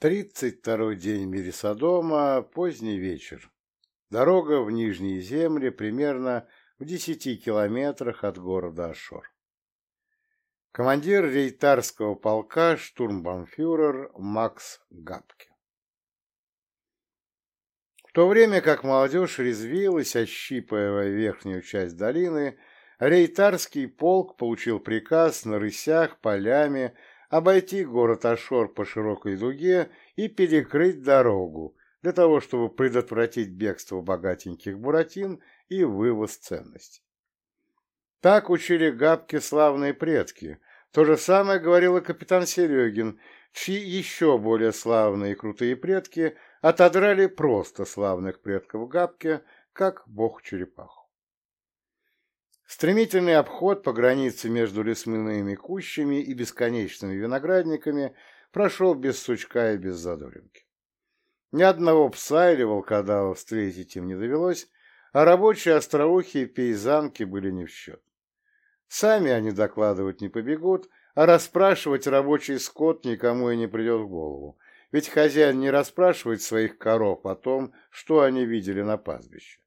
Тридцать второй день Мирисодома, поздний вечер. Дорога в Нижние земли примерно в десяти километрах от города Ашор. Командир рейтарского полка штурмбанфюрер Макс Гапке. В то время как молодежь резвилась, ощипывая верхнюю часть долины, рейтарский полк получил приказ на рысях полями обойти город Ашор по широкой дуге и перекрыть дорогу, для того, чтобы предотвратить бегство богатеньких буратин и вывоз ценностей. Так учили Габки славные предки. То же самое говорил и капитан Серегин, чьи еще более славные и крутые предки отодрали просто славных предков Габки, как бог-черепаху. Стремительный обход по границе между лесными кущами и бесконечными виноградниками прошел без сучка и без задоринки. Ни одного пса или волкодава встретить им не довелось, а рабочие остроухие пейзанки были не в счет. Сами они докладывать не побегут, а расспрашивать рабочий скот никому и не придет в голову, ведь хозяин не расспрашивает своих коров о том, что они видели на пастбище.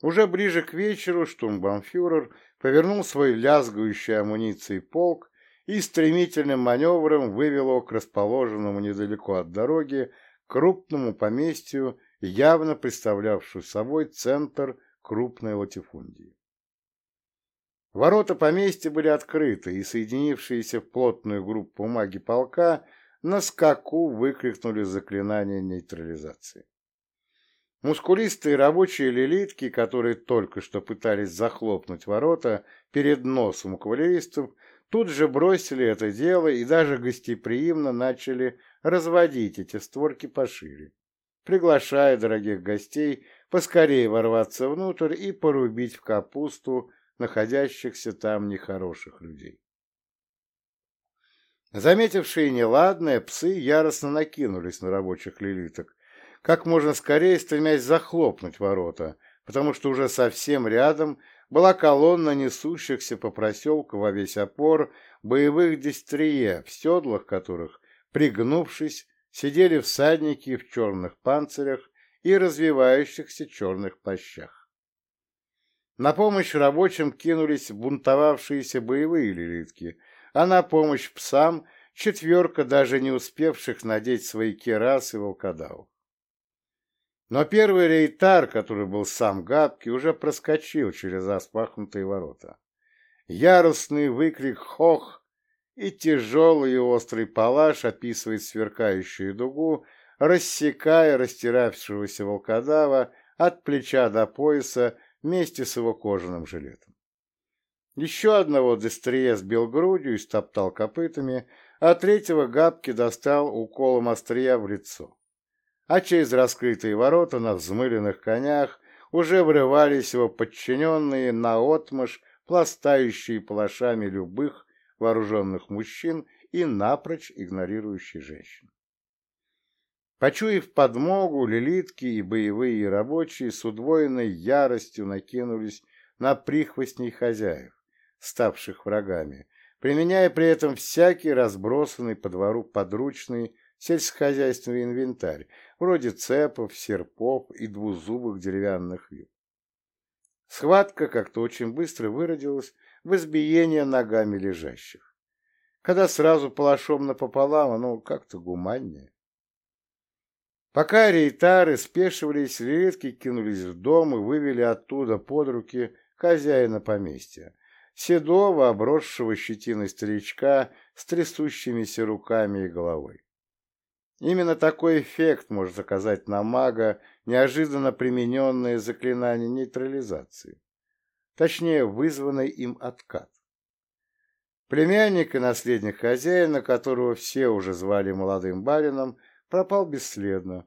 Уже ближе к вечеру штурмбанфюрер повернул свой лязгающий амуницией полк и стремительным маневром вывел его к расположенному недалеко от дороги крупному поместью, явно представлявшему собой центр крупной латифундии. Ворота поместья были открыты, и соединившиеся в плотную группу маги полка на скаку выкрикнули заклинание нейтрализации. Мускулистые рабочие лилитки, которые только что пытались захлопнуть ворота перед носом кавалеристов, тут же бросили это дело и даже гостеприимно начали разводить эти створки пошире, приглашая дорогих гостей поскорее ворваться внутрь и порубить в капусту находящихся там нехороших людей. Заметившие неладное, псы яростно накинулись на рабочих лилиток, как можно скорее стремясь захлопнуть ворота, потому что уже совсем рядом была колонна несущихся по проселку во весь опор боевых дистрие, в седлах которых, пригнувшись, сидели всадники в черных панцирях и развивающихся черных плащах. На помощь рабочим кинулись бунтовавшиеся боевые лилитки, а на помощь псам четверка даже не успевших надеть свои керасы волкодавов. Но первый рейтар, который был сам Габки, уже проскочил через распахнутые ворота. Яростный выкрик «Хох!» и тяжелый и острый палаш описывает сверкающую дугу, рассекая растиравшегося волкодава от плеча до пояса вместе с его кожаным жилетом. Еще одного дестрия сбил грудью и стоптал копытами, а третьего Габки достал уколом острия в лицо а через раскрытые ворота на взмыленных конях уже врывались его подчиненные наотмашь, пластающие палашами любых вооруженных мужчин и напрочь игнорирующие женщин. Почуяв подмогу, лилитки и боевые рабочие с удвоенной яростью накинулись на прихвостней хозяев, ставших врагами, применяя при этом всякий разбросанный по двору подручный сельскохозяйственный инвентарь, вроде цепов, серпов и двузубых деревянных вил. Схватка как-то очень быстро выродилась в избиение ногами лежащих. Когда сразу палашом напополам, оно как-то гуманнее. Пока рейтары спешивались, редки кинулись в дом и вывели оттуда под руки хозяина поместья, седого, обросшего щетиной старичка с трясущимися руками и головой. Именно такой эффект может оказать на мага неожиданно примененное заклинание нейтрализации. Точнее, вызванный им откат. Племянник и наследник хозяина, которого все уже звали молодым барином, пропал бесследно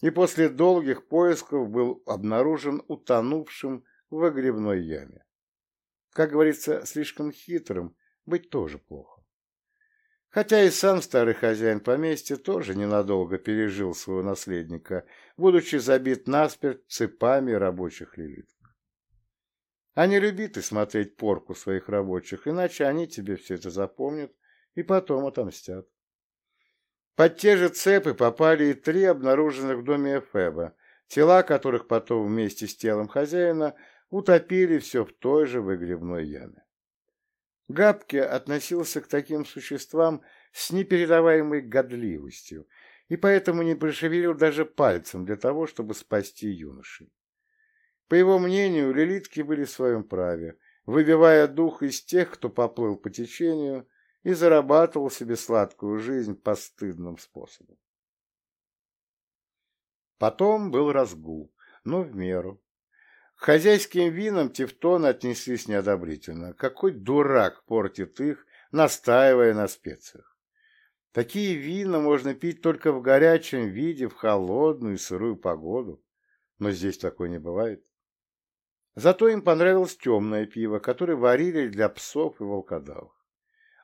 и после долгих поисков был обнаружен утонувшим в выгребной яме. Как говорится, слишком хитрым быть тоже плохо. Хотя и сам старый хозяин поместья тоже ненадолго пережил своего наследника, будучи забит насмерть цепами рабочих лилиток. Они любят и смотреть порку своих рабочих, иначе они тебе все это запомнят и потом отомстят. Под те же цепи попали и три обнаруженных в доме Эфеба, тела которых потом вместе с телом хозяина утопили все в той же выгребной яме. Габке относился к таким существам с непередаваемой годливостью и поэтому не пришевелил даже пальцем для того, чтобы спасти юношей. По его мнению, лилитки были в своем праве, выбивая дух из тех, кто поплыл по течению и зарабатывал себе сладкую жизнь постыдным способом. Потом был разгул, но в меру. Хозяйским винам тевтоны отнеслись неодобрительно. Какой дурак портит их, настаивая на специях. Такие вина можно пить только в горячем виде, в холодную и сырую погоду. Но здесь такое не бывает. Зато им понравилось темное пиво, которое варили для псов и волкодавов.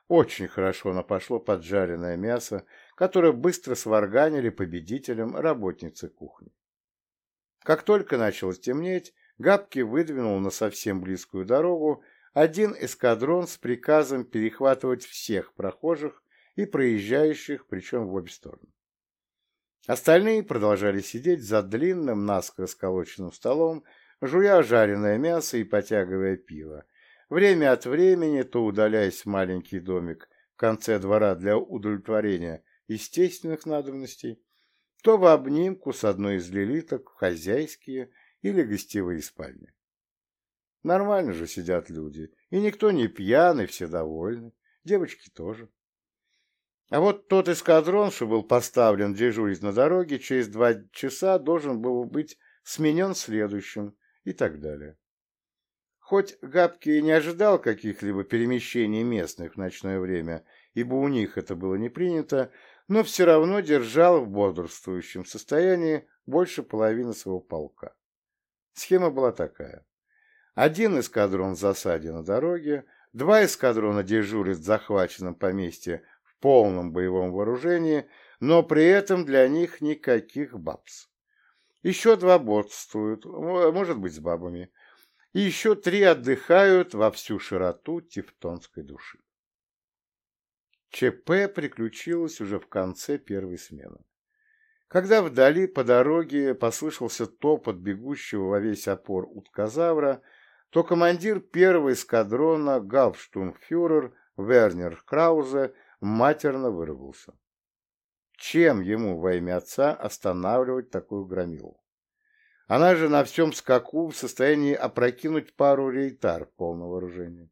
Очень хорошо оно пошло поджаренное мясо, которое быстро сварганили победителям работницы кухни. Как только начало темнеть, Габки выдвинул на совсем близкую дорогу один эскадрон с приказом перехватывать всех прохожих и проезжающих, причем в обе стороны. Остальные продолжали сидеть за длинным, наскоро сколоченным столом, жуя жареное мясо и потягивая пиво, время от времени то удаляясь в маленький домик в конце двора для удовлетворения естественных надобностей, то в обнимку с одной из лилиток в хозяйские или гостевые спальни. Нормально же сидят люди, и никто не пьяный, все довольны, девочки тоже. А вот тот эскадрон, что был поставлен дежурить на дороге, через два часа должен был быть сменен следующим и так далее. Хоть Габки и не ожидал каких-либо перемещений местных в ночное время, ибо у них это было не принято, но все равно держал в бодрствующем состоянии больше половины своего полка. Схема была такая. Один эскадрон в засаде на дороге, два эскадрона дежурят в захваченном поместье в полном боевом вооружении, но при этом для них никаких бабс. Еще два бодствуют, может быть, с бабами, и еще три отдыхают во всю широту тевтонской души. ЧП приключилось уже в конце первой смены. Когда вдали по дороге послышался топот бегущего во весь опор уткозавра, то командир первого эскадрона гауптштурмфюрер Вернер Краузе матерно выругался. Чем ему во имя отца останавливать такую громилу? Она же на всем скаку в состоянии опрокинуть пару рейтар полного вооружения.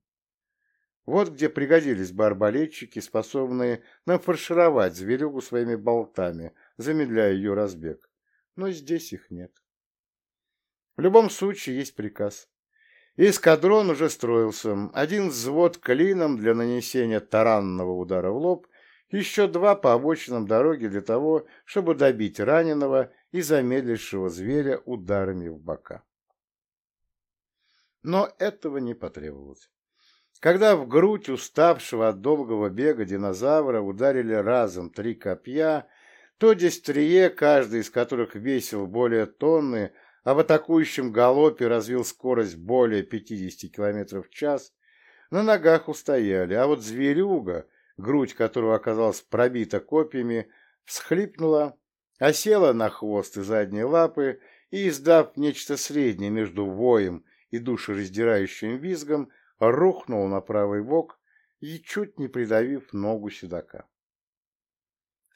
Вот где пригодились бы арбалетчики, способные нафаршировать зверюгу своими болтами, замедляя ее разбег. Но здесь их нет. В любом случае есть приказ. Эскадрон уже строился. Один взвод клином для нанесения таранного удара в лоб, еще два по обочинам дороги для того, чтобы добить раненого и замедлившего зверя ударами в бока. Но этого не потребовалось. Когда в грудь уставшего от долгого бега динозавра ударили разом три копья, то дистрие, каждый из которых весил более тонны, а в атакующем галопе развил скорость более 50 км в час, на ногах устояли, а вот зверюга, грудь которого оказалась пробита копьями, всхлипнула, осела на хвост и задние лапы и, издав нечто среднее между воем и душераздирающим визгом, рухнул на правый бок и чуть не придавив ногу седока.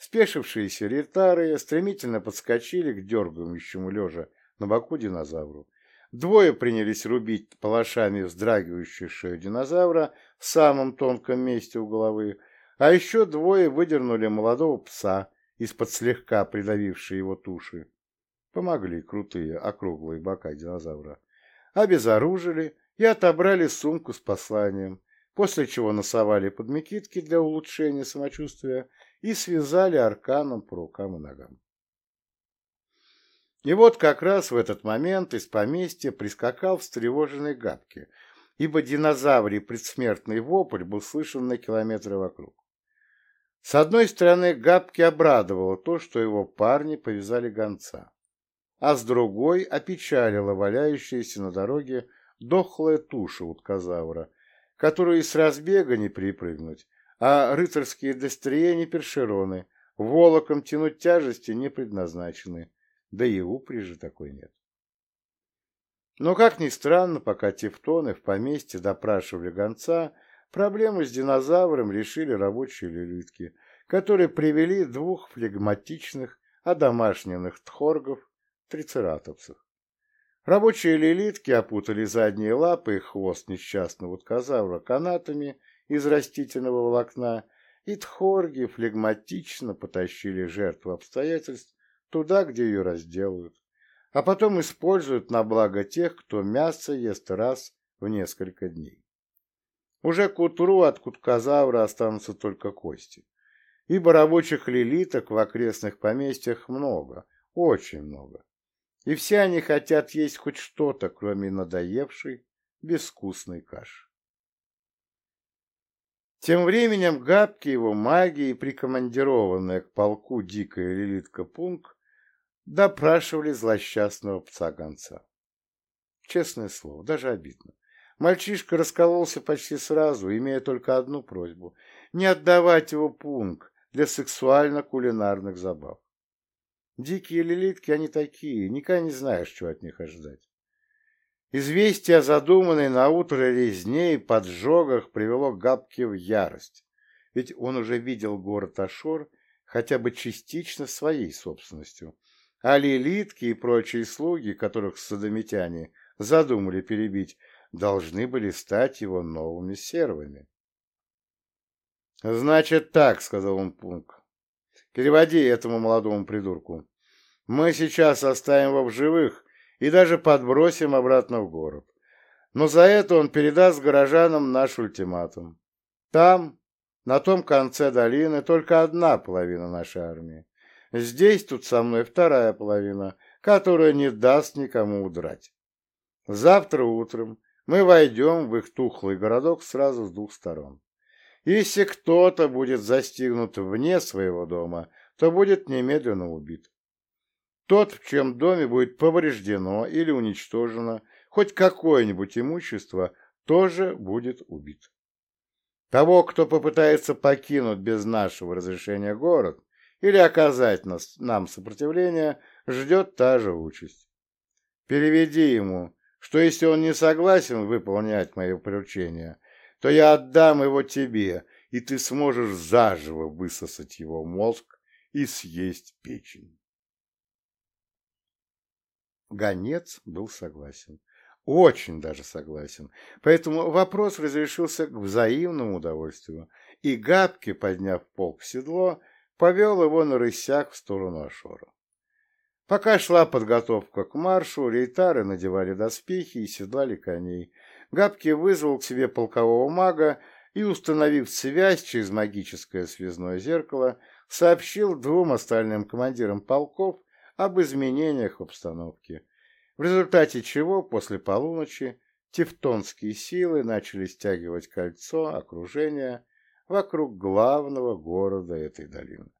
Спешившиеся ретары стремительно подскочили к дергающему лежа на боку динозавру. Двое принялись рубить палашами вздрагивающую шею динозавра в самом тонком месте у головы, а еще двое выдернули молодого пса из-под слегка придавившей его туши. Помогли крутые округлые бока динозавра. Обезоружили и отобрали сумку с посланием, после чего носовали под мекитки для улучшения самочувствия и связали арканом по рукам и ногам. И вот как раз в этот момент из поместья прискакал встревоженный Габки, ибо динозаврий предсмертный вопль был слышен на километры вокруг. С одной стороны, Габки обрадовало то, что его парни повязали гонца, а с другой опечалило валяющаяся на дороге дохлая туша уткозавра, которую с разбега не припрыгнуть, а рыцарские дострие не першероны, волоком тянуть тяжести не предназначены, да и упряжи такой нет. Но, как ни странно, пока тевтоны в поместье допрашивали гонца, проблему с динозавром решили рабочие лилитки, которые привели двух флегматичных, одомашненных тхоргов, трицератопсов. Рабочие лилитки опутали задние лапы и хвост несчастного уткозавра канатами из растительного волокна, и тхорги флегматично потащили жертву обстоятельств туда, где ее разделают, а потом используют на благо тех, кто мясо ест раз в несколько дней. Уже к утру от куткозавра останутся только кости, ибо рабочих лилиток в окрестных поместьях много, очень много и все они хотят есть хоть что-то, кроме надоевшей, безвкусной каши. Тем временем Габки его магией, прикомандированная к полку дикая лилитка Пунк, допрашивали злосчастного пса-гонца. Честное слово, даже обидно. Мальчишка раскололся почти сразу, имея только одну просьбу — не отдавать его Пунк для сексуально-кулинарных забав. Дикие лилитки они такие, никогда не знаешь, чего от них ожидать. Известие о задуманной на утро резне и поджогах привело Габки в ярость, ведь он уже видел город Ашор хотя бы частично своей собственностью, а лилитки и прочие слуги, которых садомитяне задумали перебить, должны были стать его новыми сервами. «Значит так», — сказал он Пунк, — «переводи этому молодому придурку. Мы сейчас оставим его в живых и даже подбросим обратно в город. Но за это он передаст горожанам наш ультиматум. Там, на том конце долины, только одна половина нашей армии. Здесь тут со мной вторая половина, которая не даст никому удрать. Завтра утром мы войдем в их тухлый городок сразу с двух сторон. Если кто-то будет застигнут вне своего дома, то будет немедленно убит. Тот, в чьем доме будет повреждено или уничтожено хоть какое-нибудь имущество, тоже будет убит. Того, кто попытается покинуть без нашего разрешения город или оказать нас, нам сопротивление, ждет та же участь. Переведи ему, что если он не согласен выполнять мои поручения, то я отдам его тебе, и ты сможешь заживо высосать его мозг и съесть печень. Гонец был согласен. Очень даже согласен. Поэтому вопрос разрешился к взаимному удовольствию, и Габки, подняв полк в седло, повел его на рысях в сторону Ашора. Пока шла подготовка к маршу, рейтары надевали доспехи и седлали коней. Габки вызвал к себе полкового мага и, установив связь через магическое связное зеркало, сообщил двум остальным командирам полков, об изменениях в обстановке, в результате чего после полуночи тевтонские силы начали стягивать кольцо окружения вокруг главного города этой долины.